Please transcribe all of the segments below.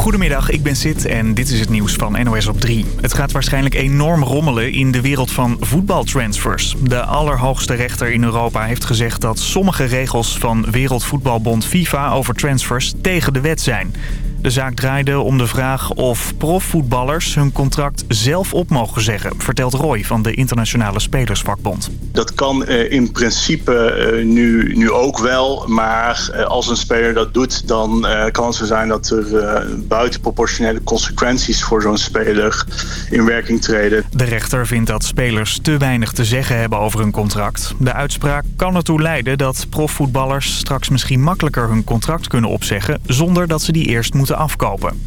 Goedemiddag, ik ben Sid en dit is het nieuws van NOS op 3. Het gaat waarschijnlijk enorm rommelen in de wereld van voetbaltransfers. De allerhoogste rechter in Europa heeft gezegd dat sommige regels van Wereldvoetbalbond FIFA over transfers tegen de wet zijn. De zaak draaide om de vraag of profvoetballers hun contract zelf op mogen zeggen, vertelt Roy van de Internationale Spelersvakbond. Dat kan eh, in principe eh, nu, nu ook wel, maar eh, als een speler dat doet, dan kan het zo zijn dat er buitenproportionele consequenties voor zo'n speler in werking treden. De rechter vindt dat spelers te weinig te zeggen hebben over hun contract. De uitspraak kan ertoe leiden dat profvoetballers straks misschien makkelijker hun contract kunnen opzeggen zonder dat ze die eerst moeten afkopen.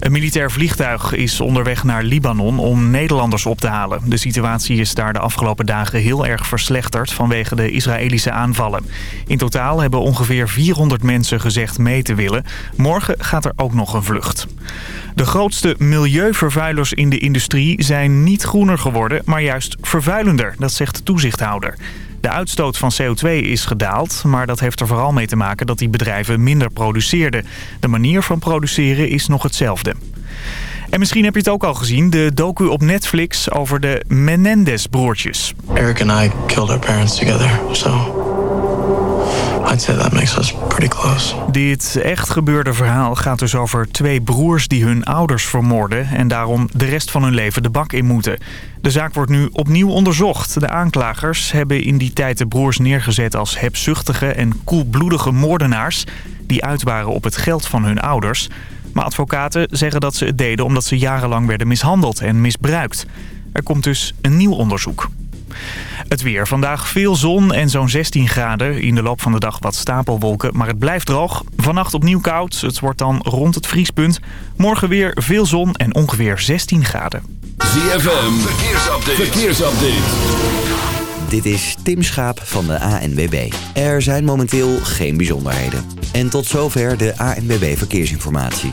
Een militair vliegtuig is onderweg naar Libanon om Nederlanders op te halen. De situatie is daar de afgelopen dagen heel erg verslechterd vanwege de Israëlische aanvallen. In totaal hebben ongeveer 400 mensen gezegd mee te willen. Morgen gaat er ook nog een vlucht. De grootste milieuvervuilers in de industrie zijn niet groener geworden, maar juist vervuilender. Dat zegt de toezichthouder. De uitstoot van CO2 is gedaald, maar dat heeft er vooral mee te maken dat die bedrijven minder produceerden. De manier van produceren is nog hetzelfde. En misschien heb je het ook al gezien, de docu op Netflix over de Menendez-broertjes. Eric and I killed our parents together, so I'd say that makes us pretty close. Dit echt gebeurde verhaal gaat dus over twee broers die hun ouders vermoorden... en daarom de rest van hun leven de bak in moeten. De zaak wordt nu opnieuw onderzocht. De aanklagers hebben in die tijd de broers neergezet als hebzuchtige en koelbloedige moordenaars... die uit waren op het geld van hun ouders. Maar advocaten zeggen dat ze het deden omdat ze jarenlang werden mishandeld en misbruikt. Er komt dus een nieuw onderzoek. Het weer. Vandaag veel zon en zo'n 16 graden. In de loop van de dag wat stapelwolken, maar het blijft droog. Vannacht opnieuw koud. Het wordt dan rond het vriespunt. Morgen weer veel zon en ongeveer 16 graden. ZFM. Verkeersupdate. Verkeersupdate. Dit is Tim Schaap van de ANWB. Er zijn momenteel geen bijzonderheden. En tot zover de ANWB Verkeersinformatie.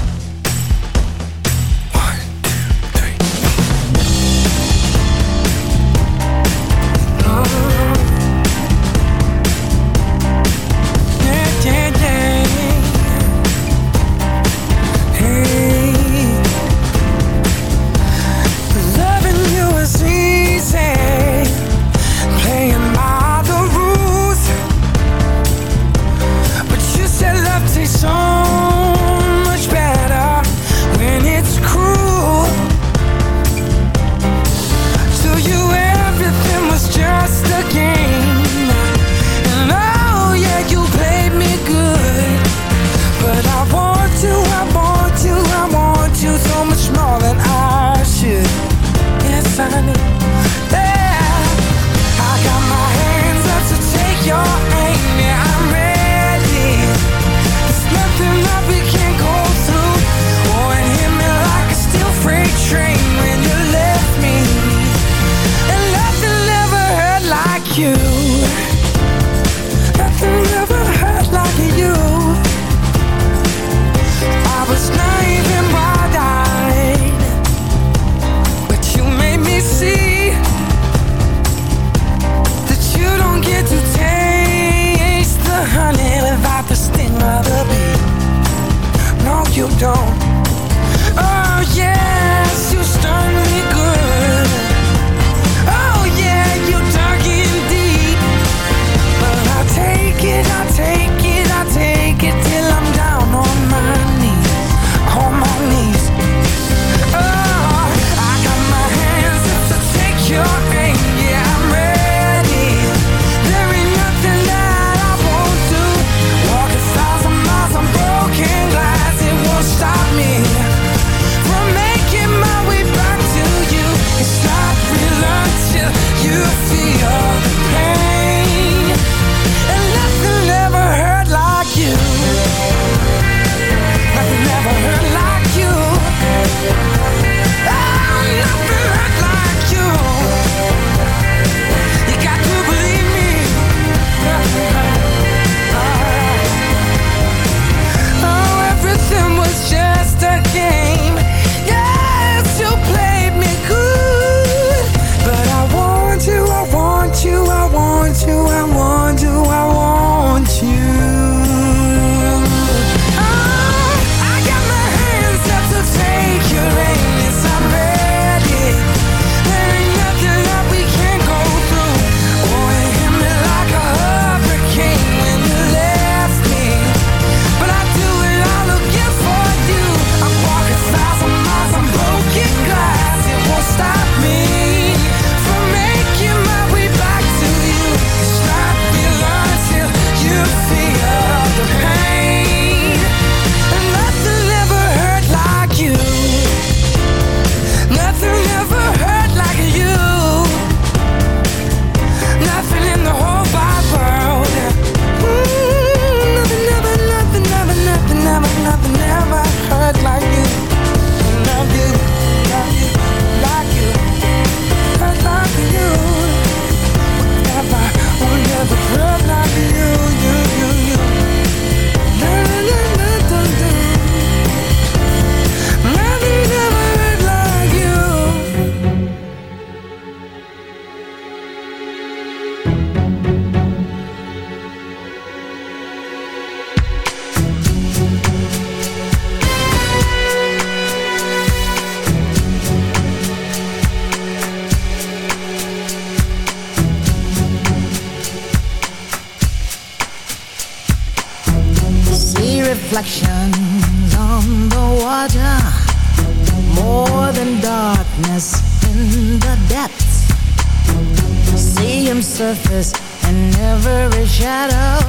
surface and every shadow.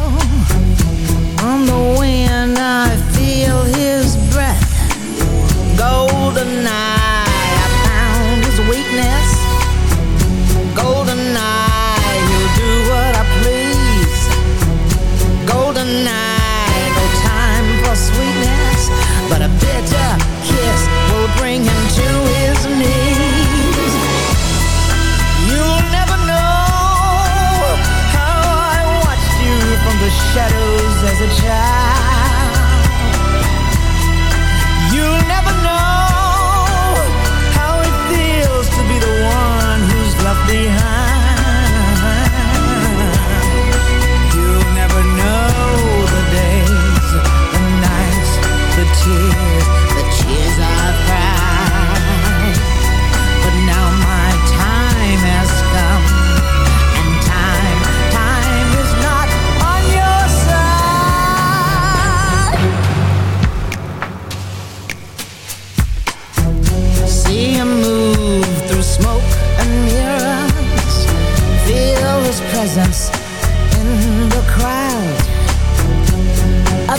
On the wind I feel his breath. Golden eye, I found his weakness. a child.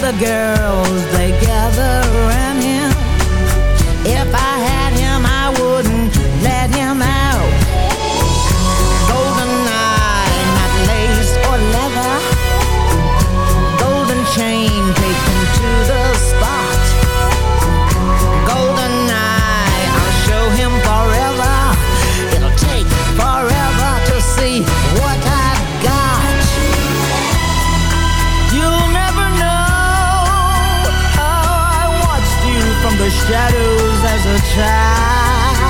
the girls they gather shadows as a child.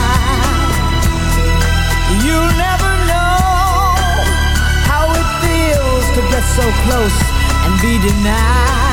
You never know how it feels to get so close and be denied.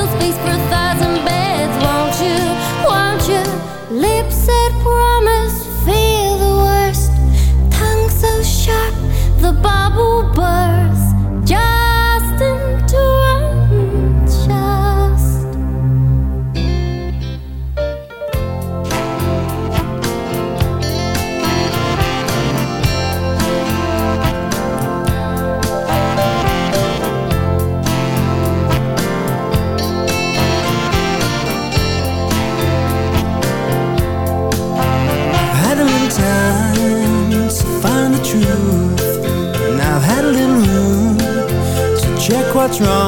what's wrong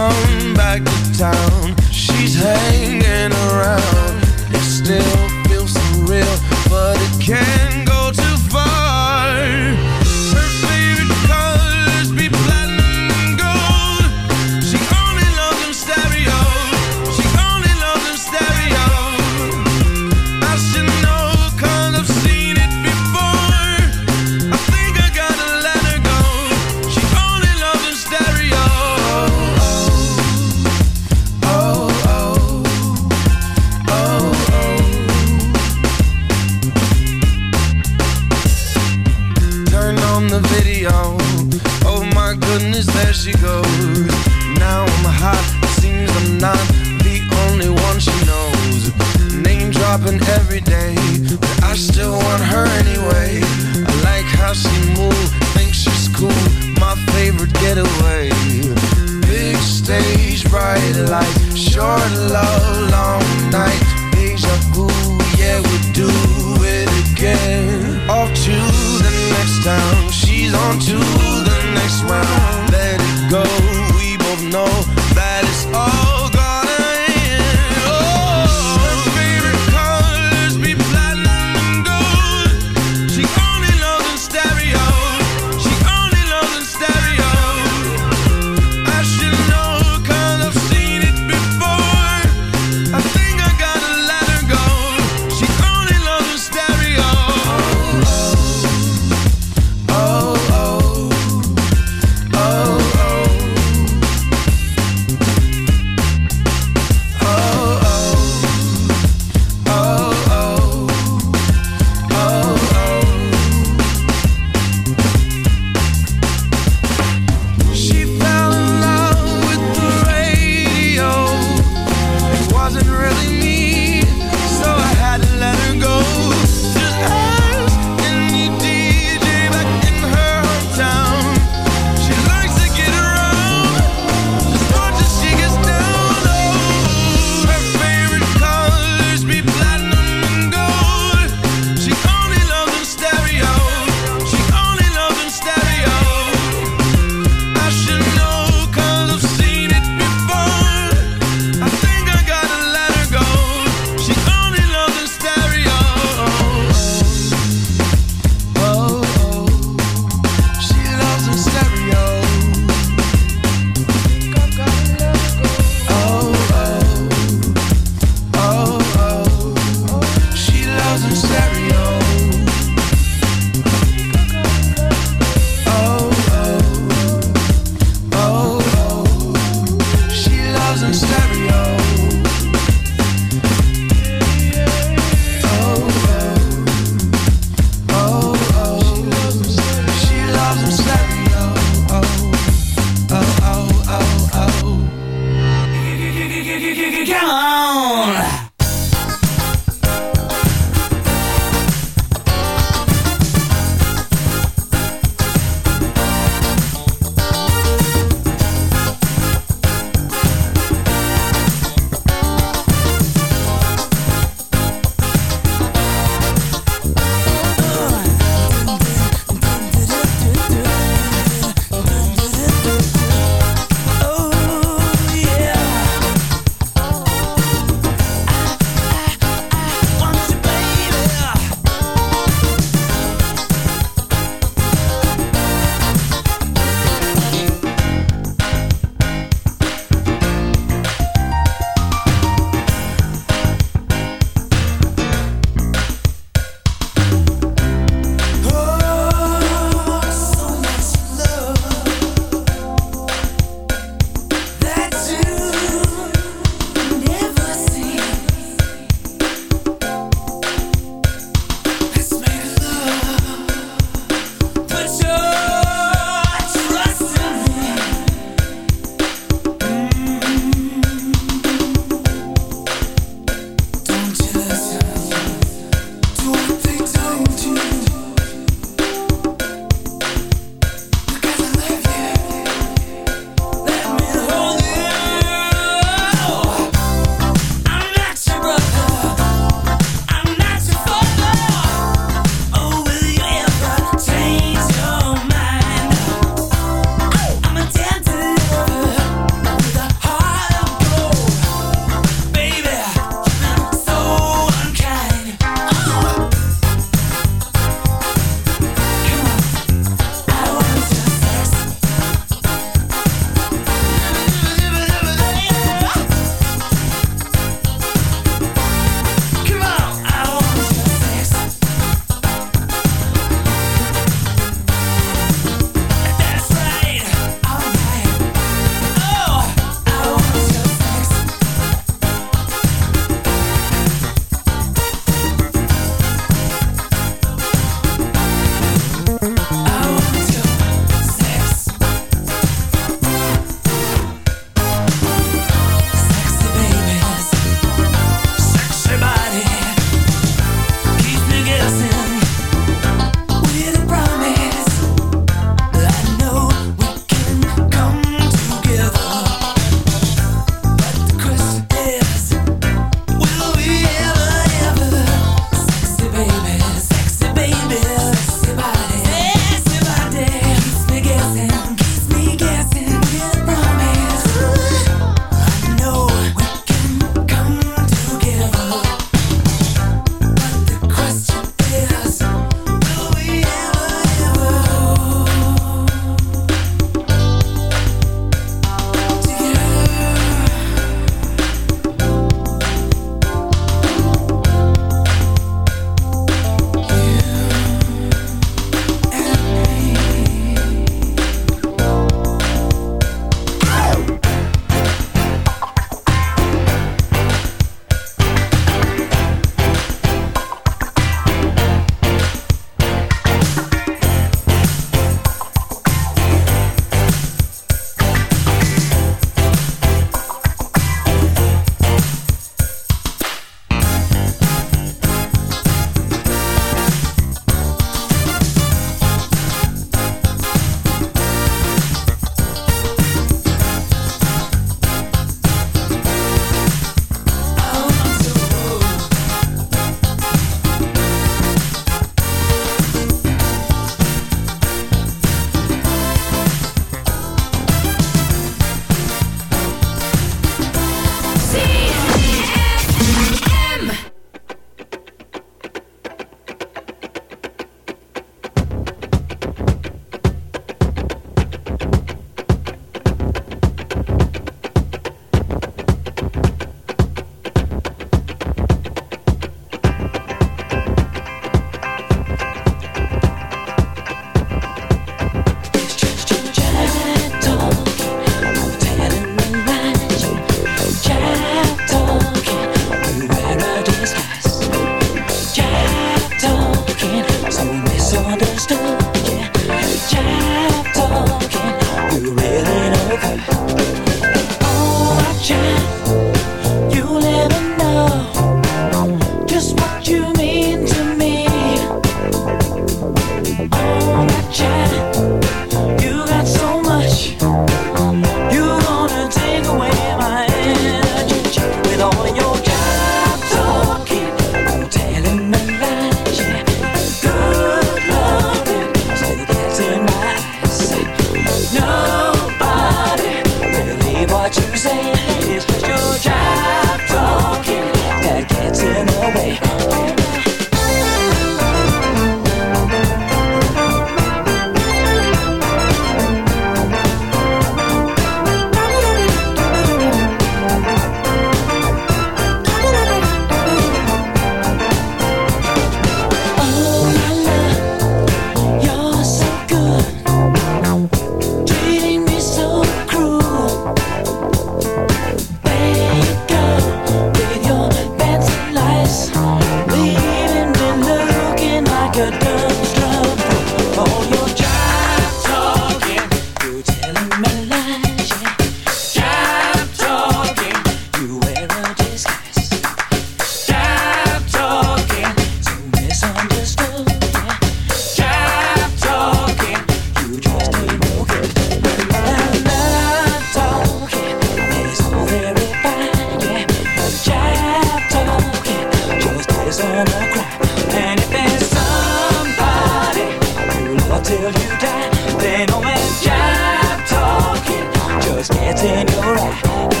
in your eyes.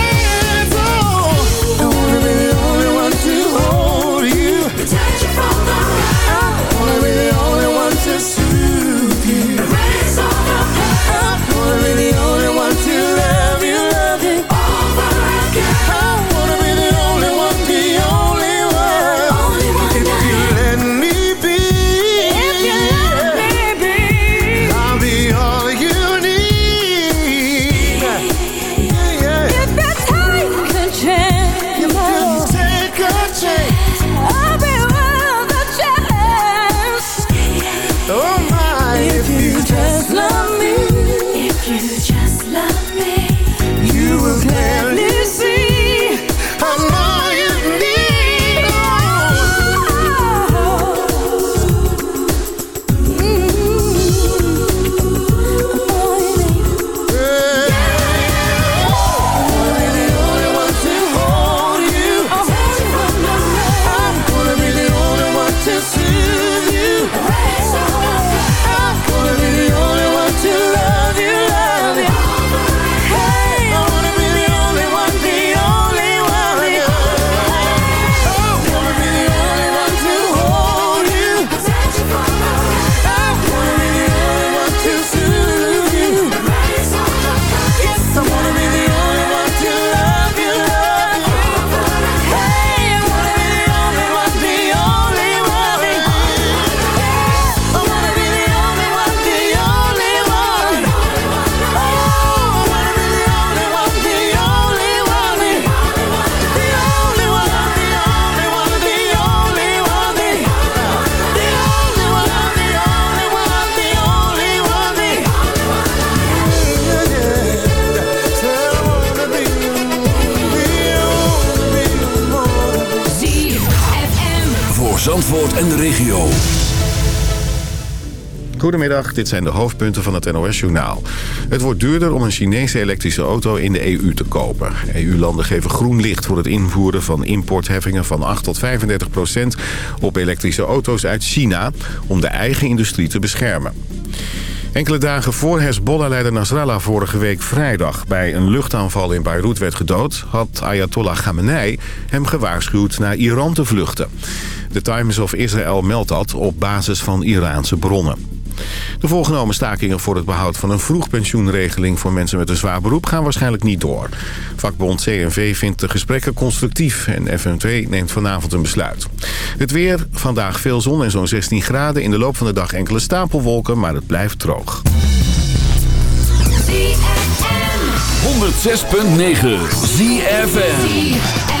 Dit zijn de hoofdpunten van het NOS-journaal. Het wordt duurder om een Chinese elektrische auto in de EU te kopen. EU-landen geven groen licht voor het invoeren van importheffingen van 8 tot 35 procent op elektrische auto's uit China... om de eigen industrie te beschermen. Enkele dagen voor Hezbollah-leider Nasrallah vorige week vrijdag... bij een luchtaanval in Beirut werd gedood... had Ayatollah Khamenei hem gewaarschuwd naar Iran te vluchten. De Times of Israel meldt dat op basis van Iraanse bronnen. De voorgenomen stakingen voor het behoud van een vroegpensioenregeling voor mensen met een zwaar beroep gaan waarschijnlijk niet door. Vakbond CNV vindt de gesprekken constructief en FNV neemt vanavond een besluit. Het weer, vandaag veel zon en zo'n 16 graden. In de loop van de dag enkele stapelwolken, maar het blijft droog. 106.9 ZFN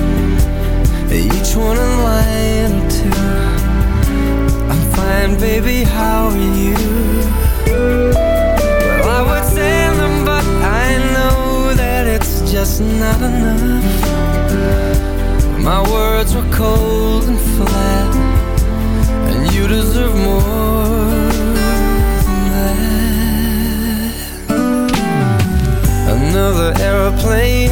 Each one a line two. I'm fine, baby, how are you? Well, I would send them, but I know that it's just not enough. My words were cold and flat, and you deserve more than that. Another aeroplane,